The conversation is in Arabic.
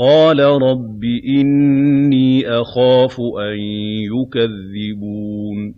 قَالَ رَبِّ إِنِّي أَخَافُ أَن يُكَذِّبُونِ